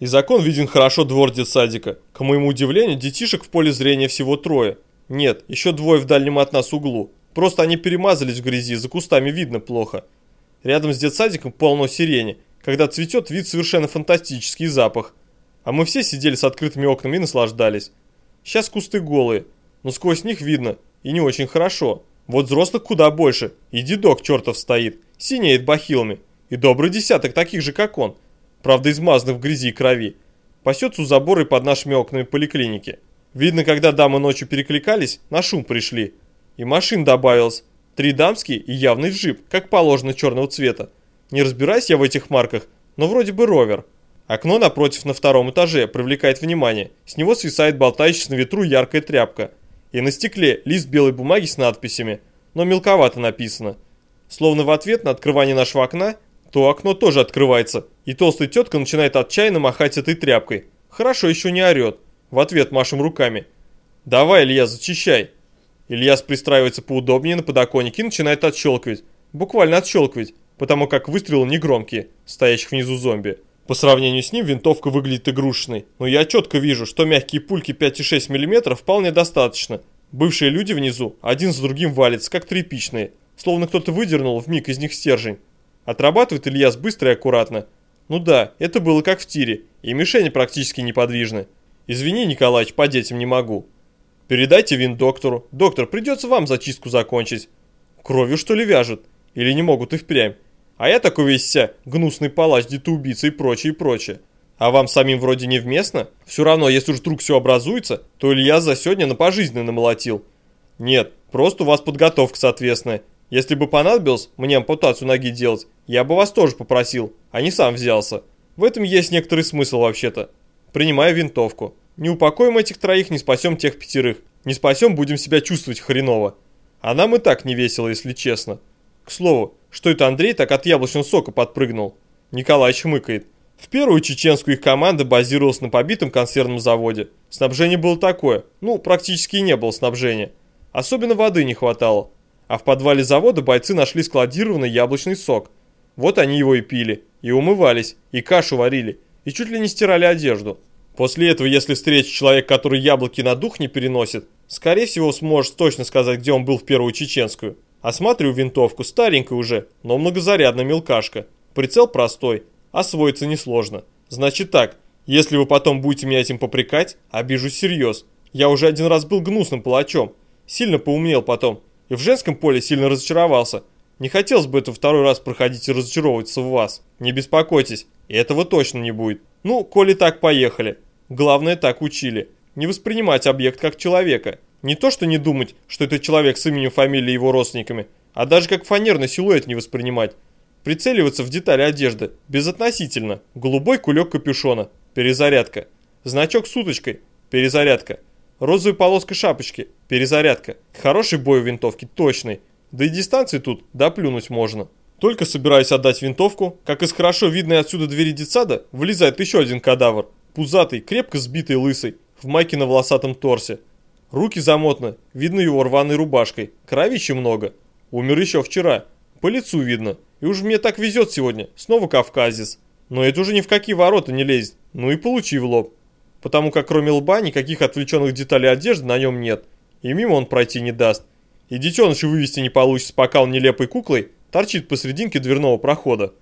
Из окон виден хорошо двор детсадика. К моему удивлению, детишек в поле зрения всего трое. Нет, еще двое в дальнем от нас углу. Просто они перемазались в грязи, за кустами видно плохо. Рядом с детсадиком полно сирени. Когда цветет, вид совершенно фантастический запах. А мы все сидели с открытыми окнами и наслаждались. Сейчас кусты голые, но сквозь них видно и не очень хорошо. Вот взрослых куда больше, и дедок чертов стоит, синеет бахилами. И добрый десяток таких же, как он. Правда, измазанных в грязи и крови. Пасется у забора и под нашими окнами поликлиники. Видно, когда дамы ночью перекликались, на шум пришли. И машин добавилось. Три дамские и явный джип, как положено черного цвета. Не разбираюсь я в этих марках, но вроде бы ровер. Окно напротив на втором этаже привлекает внимание. С него свисает болтающаяся на ветру яркая тряпка. И на стекле лист белой бумаги с надписями, но мелковато написано. Словно в ответ на открывание нашего окна, то окно тоже открывается, и толстая тетка начинает отчаянно махать этой тряпкой. Хорошо еще не орет. В ответ машем руками. «Давай, Илья, зачищай!» Ильяс пристраивается поудобнее на подоконнике и начинает отщелкивать. Буквально отщелкивать, потому как выстрелы негромкие, стоящих внизу зомби. По сравнению с ним винтовка выглядит игрушечной, но я четко вижу, что мягкие пульки 5,6 мм вполне достаточно. Бывшие люди внизу один за другим валятся, как тряпичные, словно кто-то выдернул в миг из них стержень. Отрабатывает Ильяс быстро и аккуратно. Ну да, это было как в тире, и мишени практически неподвижны. Извини, Николаевич, по детям не могу. Передайте вин доктору. Доктор, придется вам зачистку закончить. Кровью что ли вяжут? Или не могут и впрямь? А я такой весь вся, гнусный палач, детоубийца и прочее, и прочее. А вам самим вроде не вместно? Все равно, если уж вдруг все образуется, то Илья за сегодня на пожизненно намолотил. Нет, просто у вас подготовка соответственная. Если бы понадобилось мне ампутацию ноги делать, я бы вас тоже попросил, а не сам взялся. В этом есть некоторый смысл вообще-то. Принимаю винтовку. Не упокоим этих троих, не спасем тех пятерых. Не спасем, будем себя чувствовать хреново. А нам и так не весело, если честно. К слову, что это Андрей так от яблочного сока подпрыгнул? Николай хмыкает. В первую чеченскую их команда базировалась на побитом консервном заводе. Снабжение было такое, ну, практически не было снабжения. Особенно воды не хватало. А в подвале завода бойцы нашли складированный яблочный сок. Вот они его и пили, и умывались, и кашу варили, и чуть ли не стирали одежду. После этого, если встретить человек, который яблоки на дух не переносит, скорее всего сможет точно сказать, где он был в первую чеченскую. Осматриваю винтовку, старенькая уже, но многозарядная мелкашка. Прицел простой, освоиться несложно. Значит так, если вы потом будете меня этим попрекать, обижу всерьез. Я уже один раз был гнусным палачом, сильно поумнел потом, и в женском поле сильно разочаровался. Не хотелось бы это второй раз проходить и разочаровываться в вас. Не беспокойтесь, этого точно не будет. Ну, коли так, поехали. Главное, так учили. Не воспринимать объект как человека. Не то, что не думать, что это человек с именем, фамилией и его родственниками, а даже как фанерный силуэт не воспринимать. Прицеливаться в детали одежды, безотносительно. Голубой кулек капюшона, перезарядка. Значок с уточкой, перезарядка. Розовая полоска шапочки, перезарядка. Хороший бой в винтовке, точный. Да и дистанции тут доплюнуть можно. Только собираюсь отдать винтовку, как из хорошо видной отсюда двери детсада вылезает еще один кадавр пузатый, крепко сбитый лысый, в майке на волосатом торсе. Руки замотаны, видно его рваной рубашкой, кровища много. Умер еще вчера, по лицу видно. И уж мне так везет сегодня, снова кавказец. Но это уже ни в какие ворота не лезет, ну и получи в лоб. Потому как кроме лба никаких отвлеченных деталей одежды на нем нет. И мимо он пройти не даст. И детеныша вывести не получится, пока он нелепой куклой торчит посрединке дверного прохода.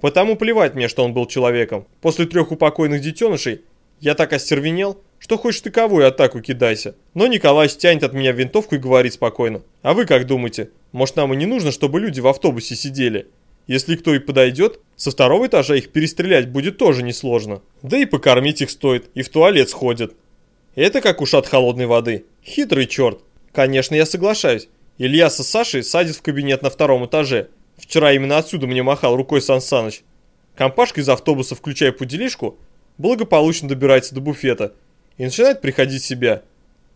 Потому плевать мне, что он был человеком. После трех упокойных детенышей я так остервенел, что хоть штыковую атаку кидайся. Но Николай тянет от меня винтовку и говорит спокойно. А вы как думаете, может нам и не нужно, чтобы люди в автобусе сидели? Если кто и подойдет, со второго этажа их перестрелять будет тоже несложно. Да и покормить их стоит, и в туалет сходят. Это как ушат холодной воды. Хитрый черт. Конечно, я соглашаюсь. Илья со Сашей садит в кабинет на втором этаже. Вчера именно отсюда мне махал рукой Сан Саныч. Компашка из автобуса, включая пуделишку, благополучно добирается до буфета и начинает приходить в себя.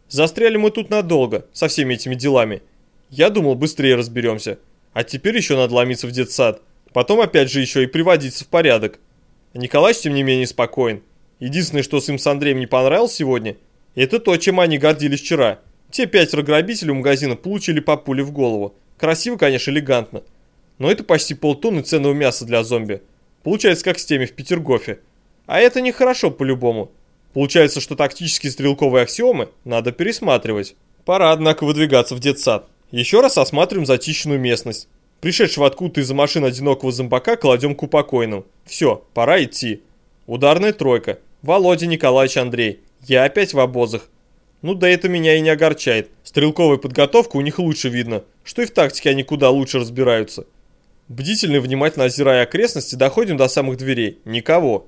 Застряли мы тут надолго, со всеми этими делами. Я думал, быстрее разберемся. А теперь еще надо ломиться в детсад. Потом опять же еще и приводиться в порядок. Николай, тем не менее, спокоен. Единственное, что с им с Андреем не понравилось сегодня, это то, чем они гордились вчера. Те пятеро грабителей у магазина получили по пуле в голову. Красиво, конечно, элегантно. Но это почти полтонны ценного мяса для зомби. Получается, как с теми в Петергофе. А это нехорошо по-любому. Получается, что тактические стрелковые аксиомы надо пересматривать. Пора, однако, выдвигаться в детсад. Еще раз осматриваем затищенную местность. Пришедшего откуда-то из-за машины одинокого зомбака кладем к упокойным. Все, пора идти. Ударная тройка. Володя, Николаевич, Андрей. Я опять в обозах. Ну да это меня и не огорчает. Стрелковая подготовка у них лучше видно, что и в тактике они куда лучше разбираются. Бдительно и внимательно озирая окрестности, доходим до самых дверей. Никого.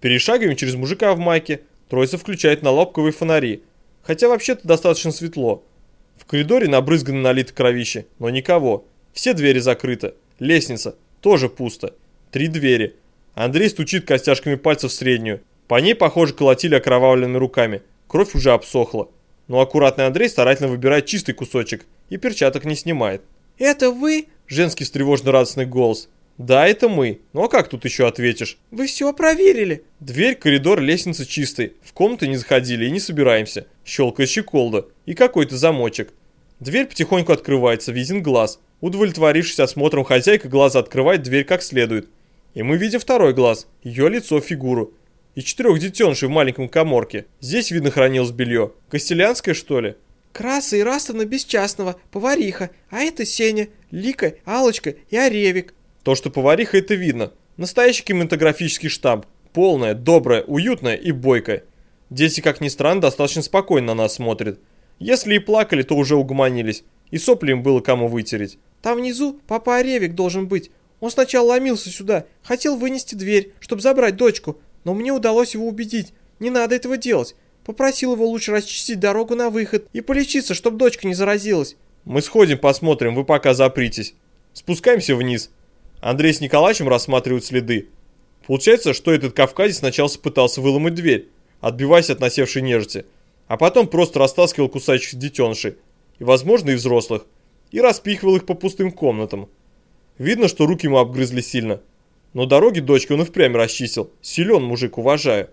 Перешагиваем через мужика в майке. Троица включает налобковые фонари. Хотя вообще-то достаточно светло. В коридоре набрызгано налито кровище, но никого. Все двери закрыты. Лестница. Тоже пусто. Три двери. Андрей стучит костяшками пальцев в среднюю. По ней, похоже, колотили окровавленными руками. Кровь уже обсохла. Но аккуратный Андрей старательно выбирает чистый кусочек и перчаток не снимает. «Это вы?» – женский встревожно-радостный голос. «Да, это мы. Ну а как тут еще ответишь?» «Вы все проверили?» Дверь, коридор, лестница чистый. В комнаты не заходили и не собираемся. Щелкает щеколда. И какой-то замочек. Дверь потихоньку открывается, виден глаз. Удовлетворившись осмотром, хозяйка глаза открывает дверь как следует. И мы видим второй глаз, ее лицо, фигуру. И четырех детенышей в маленьком коморке. Здесь, видно, хранилось белье. Костелянское, что ли? Краса и Растана Бесчастного, повариха, а это Сеня, Лика, Алочка и Оревик. То, что повариха, это видно. Настоящий кинематографический штамп. Полная, добрая, уютная и бойкая. Дети, как ни странно, достаточно спокойно на нас смотрят. Если и плакали, то уже угомонились. И сопли им было кому вытереть. Там внизу папа Оревик должен быть. Он сначала ломился сюда, хотел вынести дверь, чтобы забрать дочку, но мне удалось его убедить. Не надо этого делать. Попросил его лучше расчистить дорогу на выход и полечиться, чтобы дочка не заразилась. Мы сходим, посмотрим, вы пока запритесь. Спускаемся вниз. Андрей с Николаевичем рассматривают следы. Получается, что этот кавказец сначала пытался выломать дверь, отбиваясь от насевшей нежити, а потом просто растаскивал кусающих детенышей, и, возможно, и взрослых, и распихивал их по пустым комнатам. Видно, что руки ему обгрызли сильно. Но дороги дочки он и впрямь расчистил. Силен мужик, уважаю.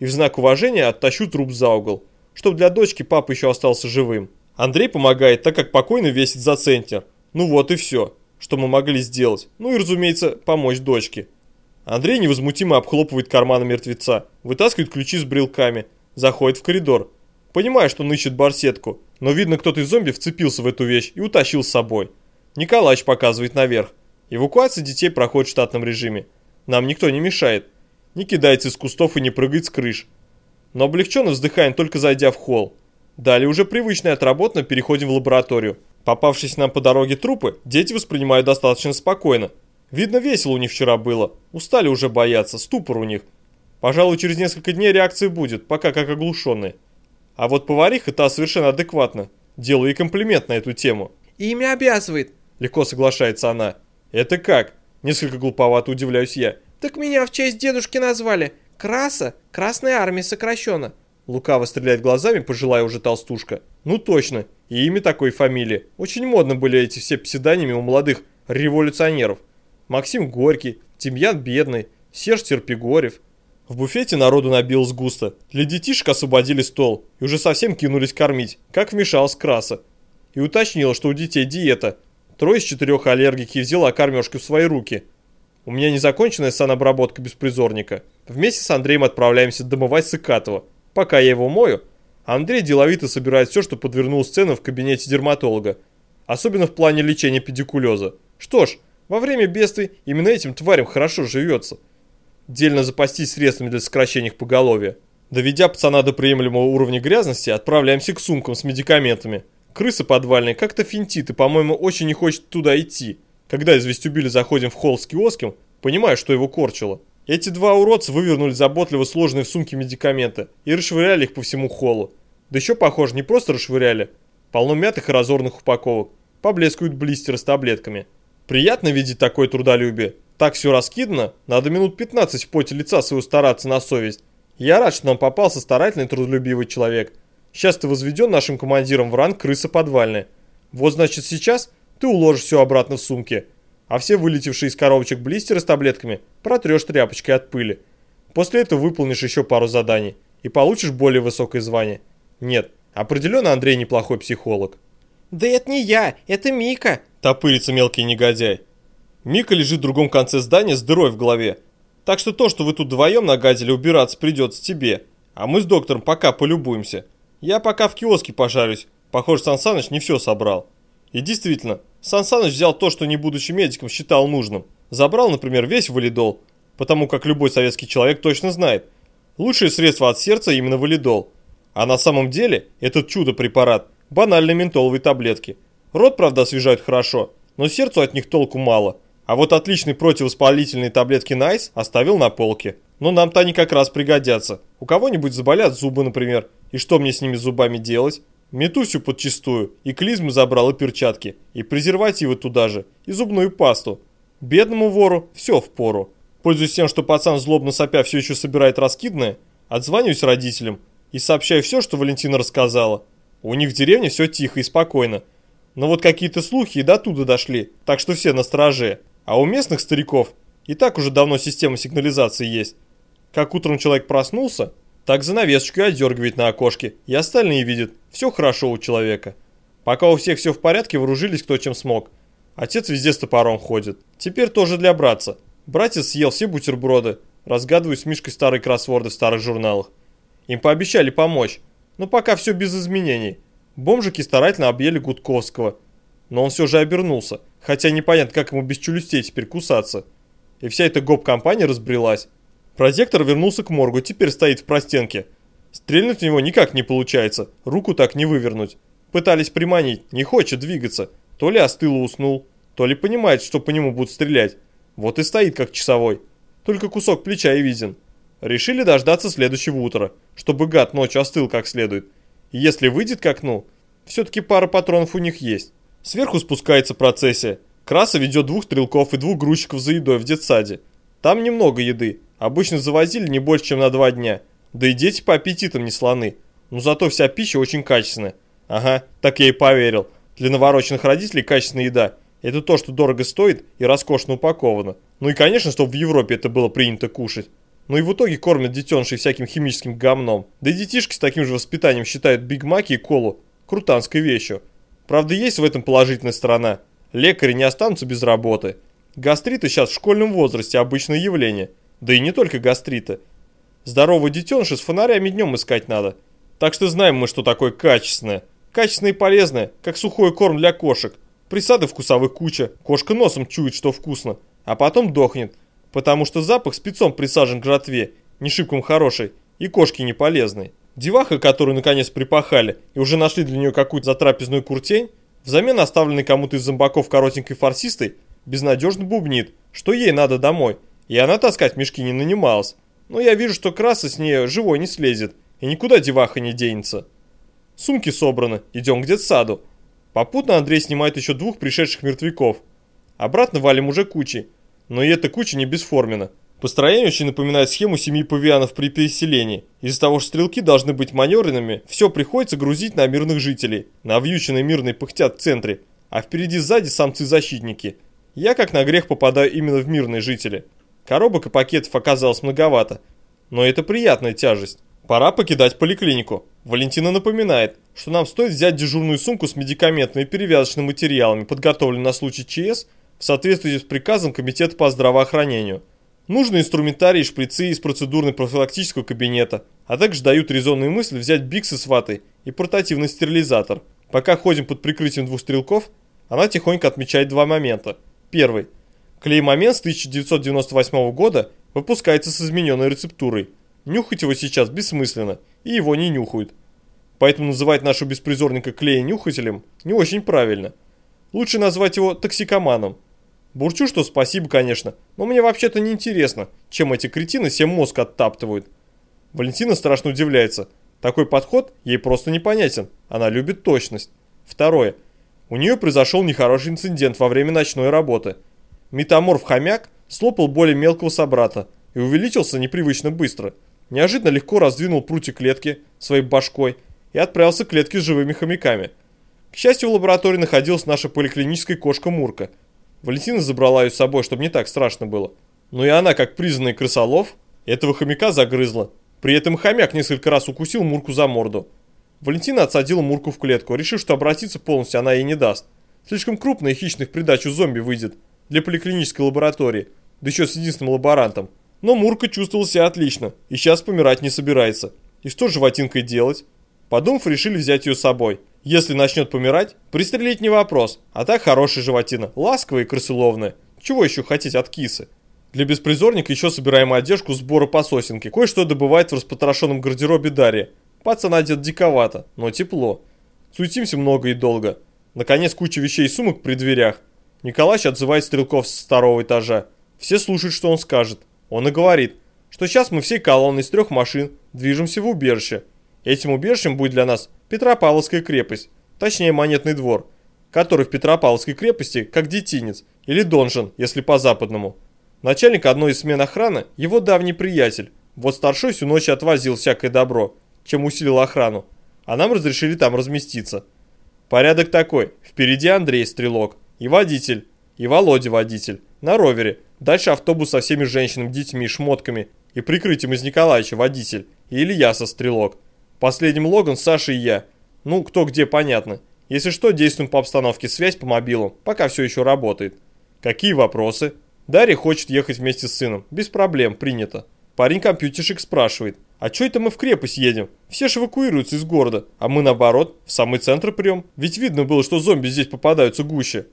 И в знак уважения оттащу труп за угол, чтобы для дочки папа еще остался живым. Андрей помогает, так как покойно весит за центнер. Ну вот и все что мы могли сделать. Ну и, разумеется, помочь дочке. Андрей невозмутимо обхлопывает карманы мертвеца, вытаскивает ключи с брелками, заходит в коридор. Понимая, что он ищет барсетку, но видно, кто-то из зомби вцепился в эту вещь и утащил с собой. Николаевич показывает наверх. Эвакуация детей проходит в штатном режиме. Нам никто не мешает. Не кидается из кустов и не прыгает с крыш. Но облегченно вздыхаем, только зайдя в холл. Далее уже привычно и отработанно переходим в лабораторию. Попавшись нам по дороге трупы, дети воспринимают достаточно спокойно. Видно, весело у них вчера было. Устали уже бояться, ступор у них. Пожалуй, через несколько дней реакция будет, пока как оглушенные. А вот повариха та совершенно адекватна. Делаю ей комплимент на эту тему. «Имя обязывает», — легко соглашается она. «Это как?» — несколько глуповато удивляюсь я. «Так меня в честь дедушки назвали. Краса, Красная Армия сокращенно». Лукаво стреляет глазами, пожилая уже толстушка. Ну точно, и имя такой фамилии. Очень модно были эти все псевдонимы у молодых революционеров. Максим Горький, Тимьян Бедный, Серж Терпигорев. В буфете народу набилось густо. Для детишек освободили стол и уже совсем кинулись кормить, как вмешалась краса. И уточнила, что у детей диета. Трое из четырех аллергики взяла кормежку в свои руки. У меня незаконченная санобработка беспризорника. Вместе с Андреем отправляемся домывать Сыкатова. Пока я его мою, Андрей деловито собирает все, что подвернул сцену в кабинете дерматолога. Особенно в плане лечения педикулеза. Что ж, во время бедствий именно этим тварям хорошо живется. Дельно запастись средствами для сокращения поголовья. Доведя пацана до приемлемого уровня грязности, отправляемся к сумкам с медикаментами. Крыса подвальная как-то финтит и, по-моему, очень не хочет туда идти. Когда из вестибюля заходим в холл с киоском, понимаю, что его корчило. Эти два уродца вывернули заботливо сложенные в сумке медикаменты и расшвыряли их по всему холлу. Да еще, похоже, не просто расшвыряли. Полно мятых и разорных упаковок. Поблескивают блистеры с таблетками. Приятно видеть такое трудолюбие. Так все раскидано, надо минут 15 в поте лица своего стараться на совесть. Я рад, что нам попался старательный трудолюбивый человек. Сейчас ты возведен нашим командиром в ранг крыса подвальная. Вот значит сейчас ты уложишь все обратно в сумке а все вылетевшие из коробочек блистеры с таблетками протрешь тряпочкой от пыли. После этого выполнишь еще пару заданий и получишь более высокое звание. Нет, определенно Андрей неплохой психолог. «Да это не я, это Мика!» – топырится мелкий негодяй. Мика лежит в другом конце здания с дырой в голове. Так что то, что вы тут вдвоем нагадили, убираться придется тебе. А мы с доктором пока полюбуемся. Я пока в киоске пожарюсь. Похоже, Сан Саныч не все собрал. И действительно, Сан Саныч взял то, что не будучи медиком считал нужным. Забрал, например, весь валидол, потому как любой советский человек точно знает. Лучшее средство от сердца именно валидол. А на самом деле этот чудо-препарат – банальные ментоловые таблетки. Рот, правда, освежают хорошо, но сердцу от них толку мало. А вот отличные противовоспалительные таблетки Найс оставил на полке. Но нам-то они как раз пригодятся. У кого-нибудь заболят зубы, например. И что мне с ними зубами делать? Мету всю подчистую. И клизмы забрал, и перчатки. И презервативы туда же. И зубную пасту. Бедному вору все в пору. Пользуясь тем, что пацан злобно сопя все еще собирает раскидное, отзваниваюсь родителям и сообщаю все, что Валентина рассказала. У них в деревне все тихо и спокойно. Но вот какие-то слухи и до туда дошли, так что все на страже. А у местных стариков и так уже давно система сигнализации есть. Как утром человек проснулся, так занавесочку и отдергивает на окошке, и остальные видят, все хорошо у человека. Пока у всех все в порядке, вооружились кто чем смог. Отец везде с топором ходит. Теперь тоже для братца. Братец съел все бутерброды, разгадываю с Мишкой старые кроссворды в старых журналах. Им пообещали помочь, но пока все без изменений. Бомжики старательно объели Гудковского. Но он все же обернулся, хотя непонятно, как ему без челюстей теперь кусаться. И вся эта гоп-компания разбрелась. Прозектор вернулся к моргу, теперь стоит в простенке. Стрельнуть в него никак не получается, руку так не вывернуть. Пытались приманить, не хочет двигаться. То ли остыл и уснул, то ли понимает, что по нему будут стрелять. Вот и стоит как часовой. Только кусок плеча и виден. Решили дождаться следующего утра, чтобы гад ночью остыл как следует. И если выйдет к окну, все-таки пара патронов у них есть. Сверху спускается процессия. Краса ведет двух стрелков и двух грузчиков за едой в детсаде. Там немного еды, Обычно завозили не больше, чем на два дня. Да и дети по аппетитам не слоны. Но зато вся пища очень качественная. Ага, так я и поверил. Для навороченных родителей качественная еда – это то, что дорого стоит и роскошно упаковано. Ну и конечно, чтобы в Европе это было принято кушать. Ну и в итоге кормят детенышей всяким химическим гамном. Да и детишки с таким же воспитанием считают Биг Маки и колу крутанской вещью. Правда, есть в этом положительная сторона. Лекари не останутся без работы. Гастриты сейчас в школьном возрасте обычное явление – да и не только гастрита. Здорового детеныша с фонарями днем искать надо. Так что знаем мы, что такое качественное. Качественное и полезное, как сухой корм для кошек. Присады вкусовых куча, кошка носом чует, что вкусно, а потом дохнет, потому что запах спецом присажен к жратве, не шибком хороший, и кошки не полезной. Деваха, которую наконец припахали и уже нашли для нее какую-то затрапезную куртень, взамен оставленной кому-то из зомбаков коротенькой фарсистой, безнадежно бубнит, что ей надо домой – и она таскать мешки не нанималась. Но я вижу, что краса с нее живой не слезет, и никуда деваха не денется. Сумки собраны, идем к детсаду. Попутно Андрей снимает еще двух пришедших мертвяков. Обратно валим уже кучей. Но и эта куча не бесформена. Построение очень напоминает схему семьи павианов при переселении. Из-за того, что стрелки должны быть маневренными, все приходится грузить на мирных жителей. На вьюченной мирной пыхтят в центре, а впереди сзади самцы-защитники. Я как на грех попадаю именно в мирные жители. Коробок и пакетов оказалось многовато, но это приятная тяжесть. Пора покидать поликлинику. Валентина напоминает, что нам стоит взять дежурную сумку с медикаментами и перевязочными материалами, подготовленными на случай ЧС, в соответствии с приказом Комитета по здравоохранению. Нужны инструментарий и шприцы из процедурно-профилактического кабинета, а также дают резонную мысль взять биксы с ватой и портативный стерилизатор. Пока ходим под прикрытием двух стрелков, она тихонько отмечает два момента. Первый – Клей-момент с 1998 года выпускается с измененной рецептурой. Нюхать его сейчас бессмысленно, и его не нюхают. Поэтому называть нашего беспризорника клея-нюхателем не очень правильно. Лучше назвать его токсикоманом. Бурчу, что спасибо, конечно, но мне вообще-то не интересно, чем эти кретины всем мозг оттаптывают. Валентина страшно удивляется. Такой подход ей просто непонятен. Она любит точность. Второе. У нее произошел нехороший инцидент во время ночной работы – Метаморф-хомяк слопал более мелкого собрата и увеличился непривычно быстро. Неожиданно легко раздвинул прутья клетки своей башкой и отправился к клетке с живыми хомяками. К счастью, в лаборатории находилась наша поликлиническая кошка Мурка. Валентина забрала ее с собой, чтобы не так страшно было. Но и она, как признанный крысолов, этого хомяка загрызла. При этом хомяк несколько раз укусил Мурку за морду. Валентина отсадила Мурку в клетку, решив, что обратиться полностью она ей не даст. Слишком крупная и хищных придачу зомби выйдет для поликлинической лаборатории, да еще с единственным лаборантом. Но Мурка чувствовал себя отлично и сейчас помирать не собирается. И что с животинкой делать? Подумав, решили взять ее с собой. Если начнет помирать, пристрелить не вопрос, а так хорошая животина, ласковая и крысоловная. Чего еще хотеть от кисы? Для беспризорника еще собираем одежку сбора по сосенке. Кое-что добывает в распотрошенном гардеробе Дарья. Пацан одет диковато, но тепло. Суетимся много и долго. Наконец куча вещей и сумок при дверях. Николач отзывает стрелков с второго этажа. Все слушают, что он скажет. Он и говорит, что сейчас мы всей колонной из трех машин движемся в убежище. Этим убежищем будет для нас Петропавловская крепость, точнее монетный двор, который в Петропавловской крепости как детинец или донжен, если по-западному. Начальник одной из смен охраны – его давний приятель. Вот старшой всю ночь отвозил всякое добро, чем усилил охрану. А нам разрешили там разместиться. Порядок такой. Впереди Андрей Стрелок и водитель, и Володя водитель, на ровере. Дальше автобус со всеми женщинами, детьми, шмотками и прикрытием из Николаевича водитель, и Илья со Стрелок. Последним Логан, Саша и я. Ну, кто где, понятно. Если что, действуем по обстановке, связь по мобилу, пока все еще работает. Какие вопросы? Дарья хочет ехать вместе с сыном. Без проблем, принято. Парень-компьютерщик спрашивает, а что это мы в крепость едем? Все же эвакуируются из города, а мы наоборот, в самый центр прям. Ведь видно было, что зомби здесь попадаются гуще.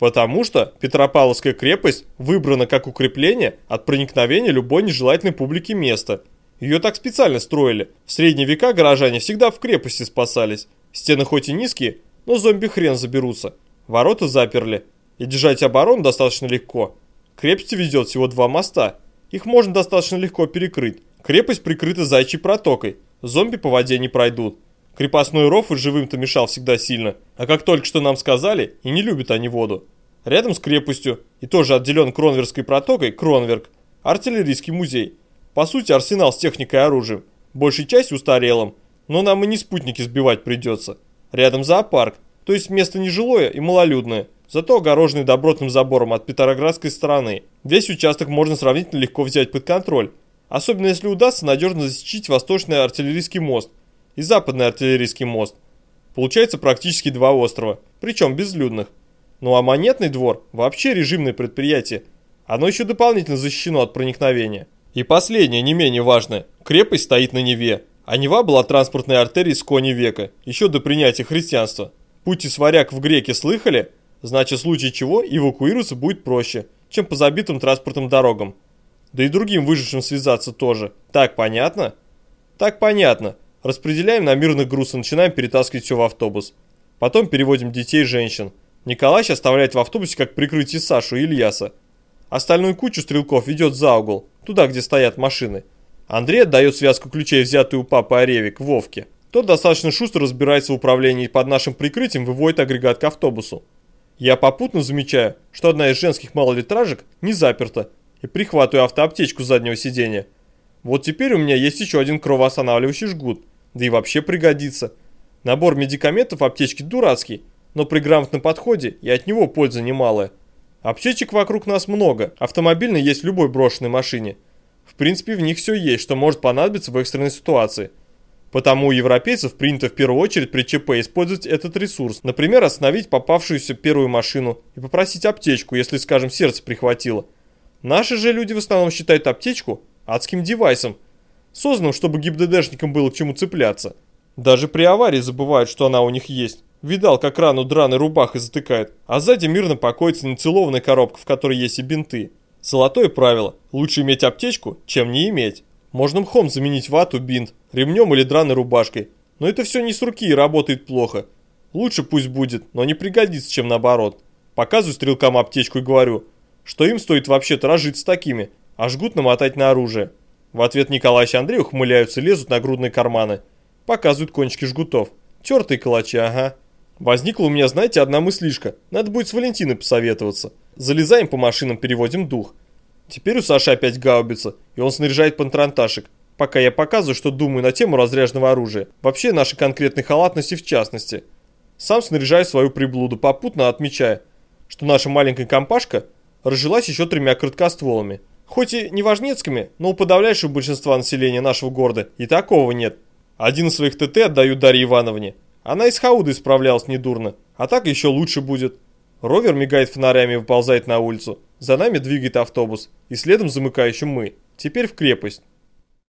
Потому что Петропавловская крепость выбрана как укрепление от проникновения любой нежелательной публики места. Ее так специально строили. В средние века горожане всегда в крепости спасались. Стены хоть и низкие, но зомби хрен заберутся. Ворота заперли. И держать оборону достаточно легко. Крепости ведет всего два моста. Их можно достаточно легко перекрыть. Крепость прикрыта зайчьей протокой. Зомби по воде не пройдут. Крепостной ров и живым-то мешал всегда сильно. А как только что нам сказали, и не любят они воду. Рядом с крепостью, и тоже отделен Кронверской протокой, Кронверк, артиллерийский музей. По сути, арсенал с техникой и оружием. Большей частью устарелым, но нам и не спутники сбивать придется. Рядом зоопарк, то есть место нежилое и малолюдное зато огороженный добротным забором от Петроградской стороны. Весь участок можно сравнительно легко взять под контроль, особенно если удастся надежно защитить восточный артиллерийский мост и западный артиллерийский мост. Получается практически два острова, причем безлюдных. Ну а монетный двор вообще режимное предприятие. Оно еще дополнительно защищено от проникновения. И последнее, не менее важное. Крепость стоит на Неве, а Нева была транспортной артерией с кони века, еще до принятия христианства. Путь из варяг в греки слыхали? Значит, в случае чего эвакуироваться будет проще, чем по забитым транспортным дорогам. Да и другим выжившим связаться тоже. Так понятно? Так понятно. Распределяем на мирных груз и начинаем перетаскивать все в автобус. Потом переводим детей и женщин. Николаевич оставляет в автобусе как прикрытие Сашу и Ильяса. Остальную кучу стрелков ведет за угол, туда, где стоят машины. Андрей отдает связку ключей, взятую у папы Оревик, Вовке. Тот достаточно шустро разбирается в управлении и под нашим прикрытием выводит агрегат к автобусу. Я попутно замечаю, что одна из женских малолитражек не заперта и прихватываю автоаптечку заднего сиденья. Вот теперь у меня есть еще один кровоостанавливающий жгут, да и вообще пригодится. Набор медикаментов в аптечке дурацкий, но при грамотном подходе и от него польза немалая. Аптечек вокруг нас много, автомобильный есть в любой брошенной машине. В принципе, в них все есть, что может понадобиться в экстренной ситуации. Потому у европейцев принято в первую очередь при ЧП использовать этот ресурс. Например, остановить попавшуюся первую машину и попросить аптечку, если, скажем, сердце прихватило. Наши же люди в основном считают аптечку адским девайсом, созданным, чтобы ГИБДДшникам было к чему цепляться. Даже при аварии забывают, что она у них есть. Видал, как рану драной рубахой затыкает, а сзади мирно покоится нецелованная коробка, в которой есть и бинты. Золотое правило – лучше иметь аптечку, чем не иметь. Можно мхом заменить вату, бинт, ремнем или драной рубашкой. Но это все не с руки и работает плохо. Лучше пусть будет, но не пригодится, чем наоборот. Показываю стрелкам аптечку и говорю, что им стоит вообще-то разжиться такими, а жгут намотать на оружие. В ответ Николай и Андрей ухмыляются, лезут на грудные карманы. Показывают кончики жгутов. Тертые калачи, ага. Возникла у меня, знаете, одна мыслишка. Надо будет с Валентиной посоветоваться. Залезаем по машинам, переводим дух. Теперь у Саши опять гаубица, и он снаряжает патронташек. Пока я показываю, что думаю на тему разряженного оружия. Вообще нашей конкретной халатности в частности. Сам снаряжаю свою приблуду, попутно отмечая, что наша маленькая компашка разжилась еще тремя краткостволами. Хоть и не важнецкими, но у подавляющего большинства населения нашего города и такого нет. Один из своих ТТ отдаю Дарье Ивановне. Она из Хауды справлялась недурно, а так еще лучше будет. Ровер мигает фонарями и выползает на улицу. За нами двигает автобус, и следом замыкающим мы. Теперь в крепость.